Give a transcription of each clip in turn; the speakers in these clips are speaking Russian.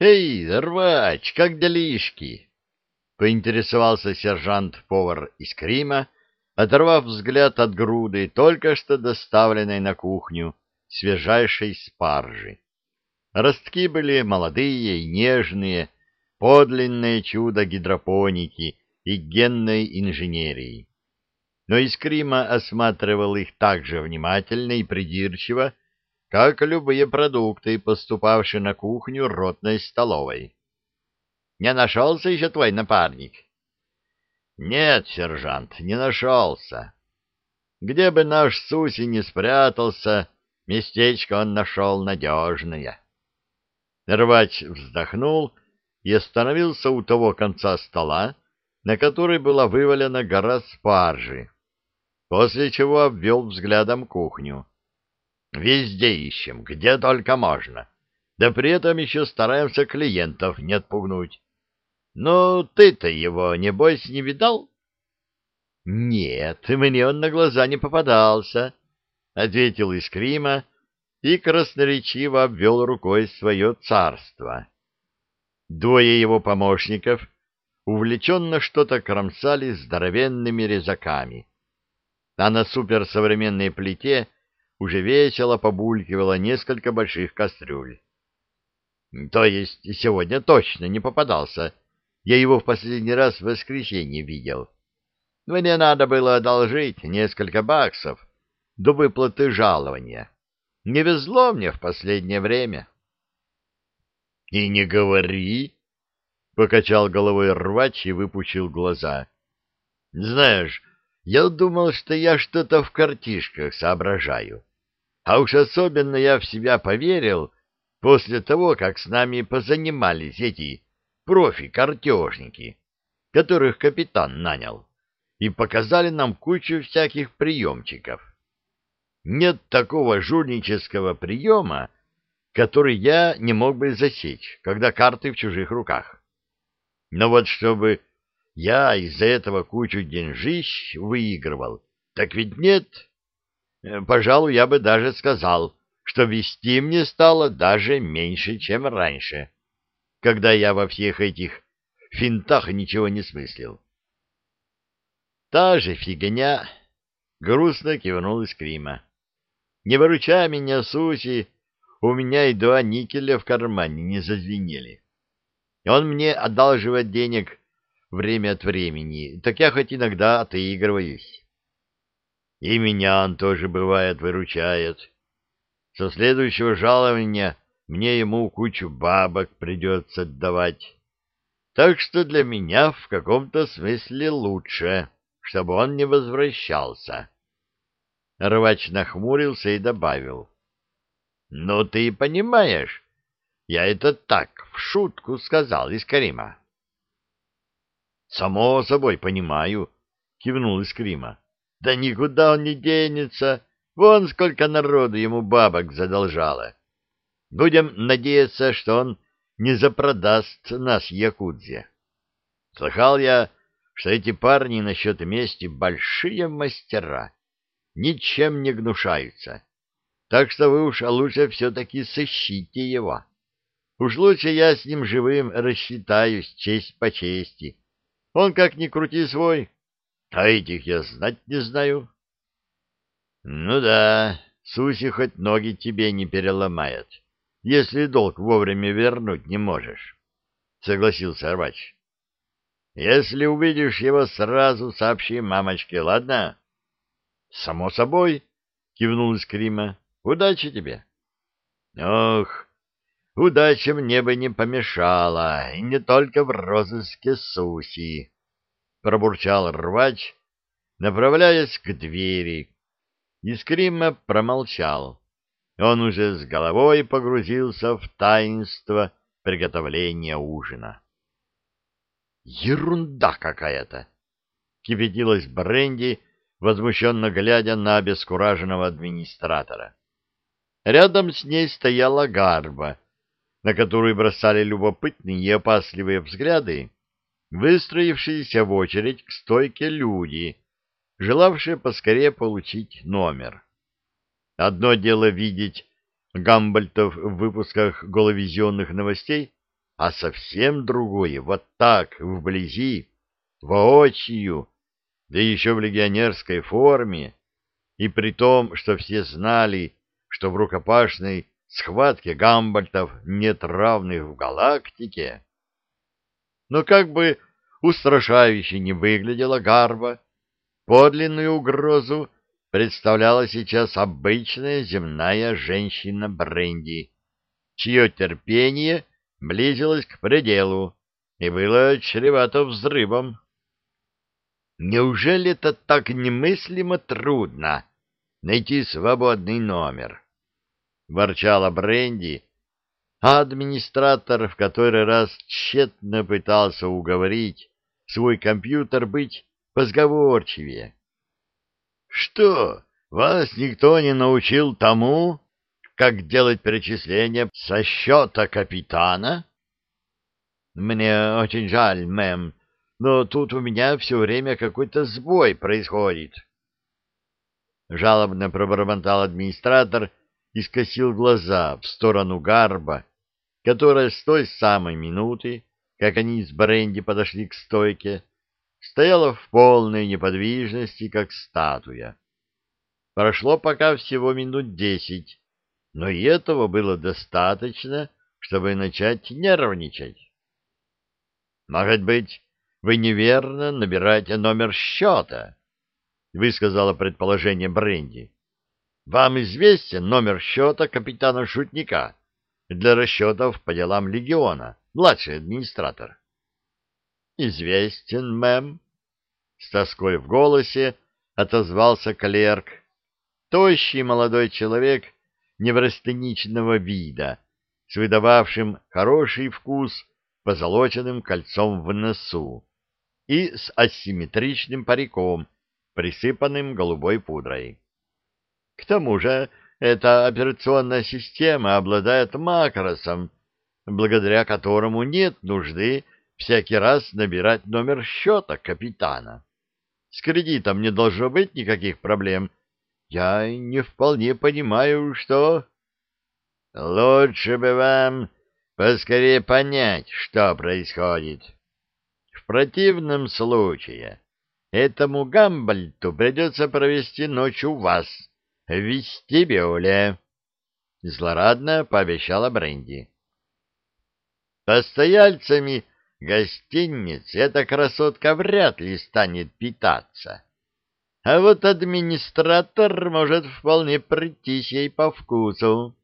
«Эй, рвач, как делишки?» — поинтересовался сержант-повар из Крима, оторвав взгляд от груды, только что доставленной на кухню свежайшей спаржи. Ростки были молодые и нежные, подлинное чудо гидропоники и генной инженерии. Но Искрима осматривал их так же внимательно и придирчиво, как любые продукты, поступавшие на кухню ротной столовой. — Не нашелся еще твой напарник? — Нет, сержант, не нашелся. Где бы наш Суси не спрятался, местечко он нашел надежное. Рвач вздохнул и остановился у того конца стола, на который была вывалена гора спаржи, после чего обвел взглядом кухню. Везде ищем, где только можно. Да при этом еще стараемся клиентов не отпугнуть. Ну, ты-то его, небось, не видал? — Нет, мне он на глаза не попадался, — ответил Искрима и красноречиво обвел рукой свое царство. Двое его помощников увлеченно что-то кромсали здоровенными резаками, а на суперсовременной плите уже весело побулькивало несколько больших кастрюль. То есть сегодня точно не попадался. Я его в последний раз в воскресенье видел. Мне надо было одолжить несколько баксов до выплаты жалования. Не везло мне в последнее время. — И не говори, — покачал головой рвач и выпучил глаза. — Знаешь, я думал, что я что-то в картишках соображаю. А уж особенно я в себя поверил после того, как с нами позанимались эти профи-картежники, которых капитан нанял, и показали нам кучу всяких приемчиков. Нет такого жульнического приема, который я не мог бы засечь, когда карты в чужих руках. Но вот чтобы я из-за этого кучу деньжищ выигрывал, так ведь нет. Э, пожалуй, я бы даже сказал, что вести мне стало даже меньше, чем раньше, когда я во всех этих финтах ничего не смыслил. Та же фигня, грустно кивнул из Крима. Не выручай меня, Суси, у меня и два никеля в кармане не зазвенели. Он мне одалживает денег время от времени, так я хоть иногда отыгрываюсь. И меня он тоже, бывает, выручает. Со следующего жалования мне ему кучу бабок придется отдавать. Так что для меня в каком-то смысле лучше, чтобы он не возвращался. Рвач нахмурился и добавил. — Ну, ты понимаешь, я это так, в шутку сказал из Карима. — Само собой понимаю, — кивнул из. Да никуда он не денется. Вон сколько народу ему бабок задолжало. Будем надеяться, что он не запродаст нас Якудзе. Слыхал я, что эти парни насчет мести большие мастера, ничем не гнушаются. Так что вы уж лучше все-таки сыщите его. Уж лучше я с ним живым рассчитаюсь, честь по чести. Он как ни крути свой, а этих я знать не знаю. Ну да, Суси хоть ноги тебе не переломает, если долг вовремя вернуть не можешь, — согласился рвач. Если увидишь его, сразу сообщи мамочке, ладно? — Само собой, — кивнул Искрима. — Удачи тебе. — Ох, удача мне бы не помешала, и не только в розыске Суси. — пробурчал рвач, направляясь к двери. Искрима промолчал. Он уже с головой погрузился в таинство приготовления ужина. «Ерунда какая-то!» — кипятилась Бренди, возмущенно глядя на обескураженного администратора. Рядом с ней стояла гарба, на которую бросали любопытные и опасливые взгляды выстроившиеся в очередь к стойке люди, желавшие поскорее получить номер. Одно дело видеть Гамбольтов в выпусках головизионных новостей, а совсем другое вот так, вблизи, воочию, да еще в легионерской форме, и при том, что все знали, что в рукопашной схватке гамбальтов нет равных в галактике. Но как бы устрашающе не выглядела Гарба, подлинную угрозу представляла сейчас обычная земная женщина Бренди, чье терпение близилось к пределу и было чревато взрывом. Неужели это так немыслимо трудно найти свободный номер? Ворчала Бренди, а администратор в который раз тщетно пытался уговорить свой компьютер быть позговорчивее. Что, вас никто не научил тому, как делать перечисления со счета капитана? Мне очень жаль, мэм, но тут у меня все время какой-то сбой происходит. Жалобно пробормотал администратор и скосил глаза в сторону Гарба, которая с той самой минуты, как они с Бренди подошли к стойке, стояла в полной неподвижности, как статуя. Прошло пока всего минут десять, но и этого было достаточно, чтобы начать нервничать. «Может быть, вы неверно набираете номер счета?» — высказала предположение Бренди. «Вам известен номер счета капитана Шутника для расчетов по делам легиона, младший администратор?» «Известен, мэм», — с тоской в голосе отозвался клерк. Тощий молодой человек неврастеничного вида, с выдававшим хороший вкус позолоченным кольцом в носу и с асимметричным париком, присыпанным голубой пудрой. К тому же эта операционная система обладает макросом, благодаря которому нет нужды всякий раз набирать номер счета капитана. С кредитом не должно быть никаких проблем. Я не вполне понимаю, что... Лучше бы вам поскорее понять, что происходит. В противном случае этому Гамбальту придется провести ночь у вас в вестибюле. Злорадно пообещала Бренди. Постояльцами гостиниц эта красотка вряд ли станет питаться. А вот администратор может вполне прийтись ей по вкусу.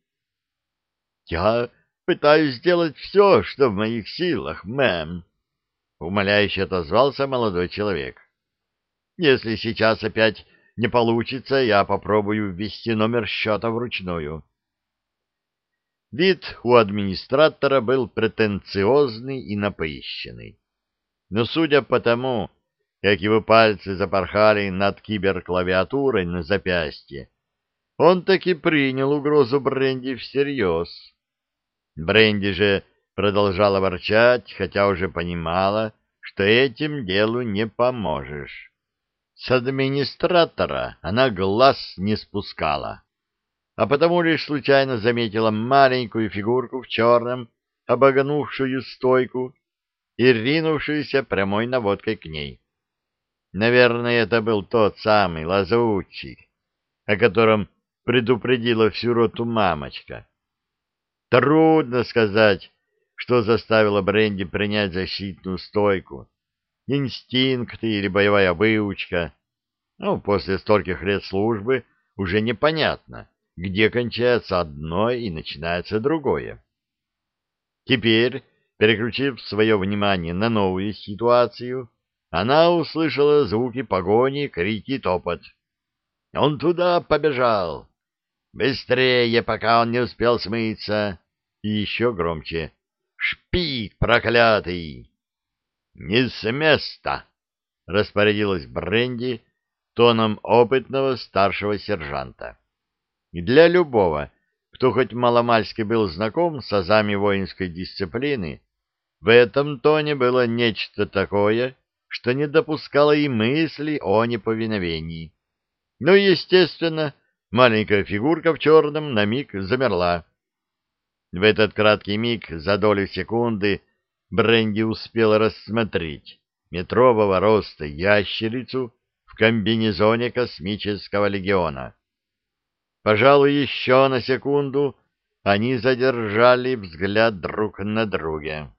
— Я пытаюсь сделать все, что в моих силах, мэм, — умоляюще отозвался молодой человек. — Если сейчас опять не получится, я попробую ввести номер счета вручную. Вид у администратора был претенциозный и напыщенный. Но судя по тому, как его пальцы запорхали над киберклавиатурой на запястье, он таки принял угрозу Бренди всерьез. Бренди же продолжала ворчать, хотя уже понимала, что этим делу не поможешь. С администратора она глаз не спускала а потому лишь случайно заметила маленькую фигурку в черном, обогнувшую стойку и ринувшуюся прямой наводкой к ней. Наверное, это был тот самый лазутчик, о котором предупредила всю роту мамочка. Трудно сказать, что заставило Бренди принять защитную стойку. Инстинкты или боевая выучка. Ну, после стольких лет службы уже непонятно, где кончается одно и начинается другое. Теперь, переключив свое внимание на новую ситуацию, она услышала звуки погони, крики, топот. Он туда побежал. Быстрее, пока он не успел смыться. И еще громче. Шпик проклятый! Не с места! Распорядилась Бренди тоном опытного старшего сержанта. Для любого, кто хоть маломальски был знаком с азами воинской дисциплины, в этом тоне было нечто такое, что не допускало и мысли о неповиновении. Но, ну, естественно, маленькая фигурка в черном на миг замерла. В этот краткий миг, за долю секунды, Бренди успел рассмотреть метрового роста ящерицу в комбинезоне космического легиона. Пожалуй, еще на секунду они задержали взгляд друг на друге.